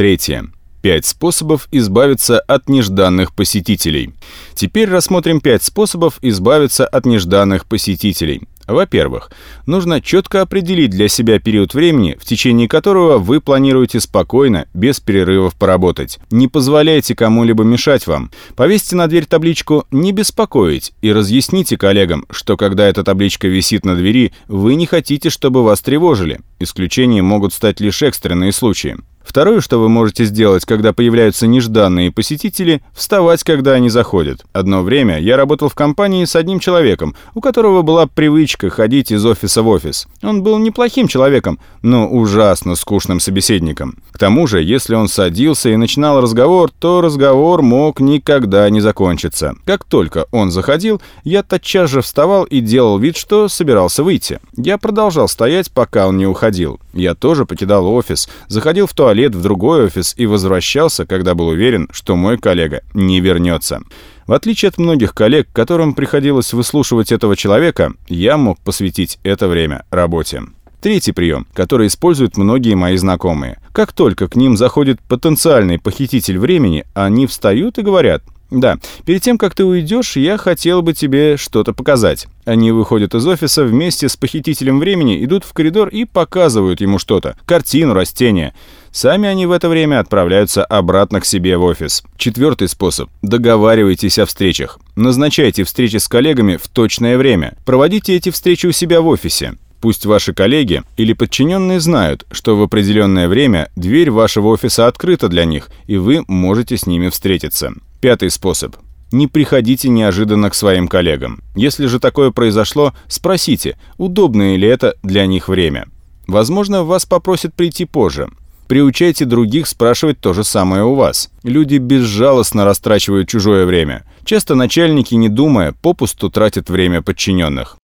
Третье. Пять способов избавиться от нежданных посетителей. Теперь рассмотрим пять способов избавиться от нежданных посетителей. Во-первых, нужно четко определить для себя период времени, в течение которого вы планируете спокойно, без перерывов поработать. Не позволяйте кому-либо мешать вам. Повесьте на дверь табличку «Не беспокоить» и разъясните коллегам, что когда эта табличка висит на двери, вы не хотите, чтобы вас тревожили. Исключением могут стать лишь экстренные случаи. Второе, что вы можете сделать, когда появляются нежданные посетители, вставать, когда они заходят. Одно время я работал в компании с одним человеком, у которого была привычка ходить из офиса в офис. Он был неплохим человеком, но ужасно скучным собеседником. К тому же, если он садился и начинал разговор, то разговор мог никогда не закончиться. Как только он заходил, я тотчас же вставал и делал вид, что собирался выйти. Я продолжал стоять, пока он не уходил. Я тоже покидал офис, заходил в туалет, туалет в другой офис и возвращался, когда был уверен, что мой коллега не вернется. В отличие от многих коллег, которым приходилось выслушивать этого человека, я мог посвятить это время работе. Третий прием, который используют многие мои знакомые. Как только к ним заходит потенциальный похититель времени, они встают и говорят да, перед тем, как ты уйдешь, я хотел бы тебе что-то показать. Они выходят из офиса вместе с похитителем времени, идут в коридор и показывают ему что-то. Картину, растение. Сами они в это время отправляются обратно к себе в офис. Четвертый способ. Договаривайтесь о встречах. Назначайте встречи с коллегами в точное время. Проводите эти встречи у себя в офисе. Пусть ваши коллеги или подчиненные знают, что в определенное время дверь вашего офиса открыта для них, и вы можете с ними встретиться. Пятый способ. Не приходите неожиданно к своим коллегам. Если же такое произошло, спросите, удобное ли это для них время. Возможно, вас попросят прийти позже. Приучайте других спрашивать то же самое у вас. Люди безжалостно растрачивают чужое время. Часто начальники, не думая, попусту тратят время подчиненных.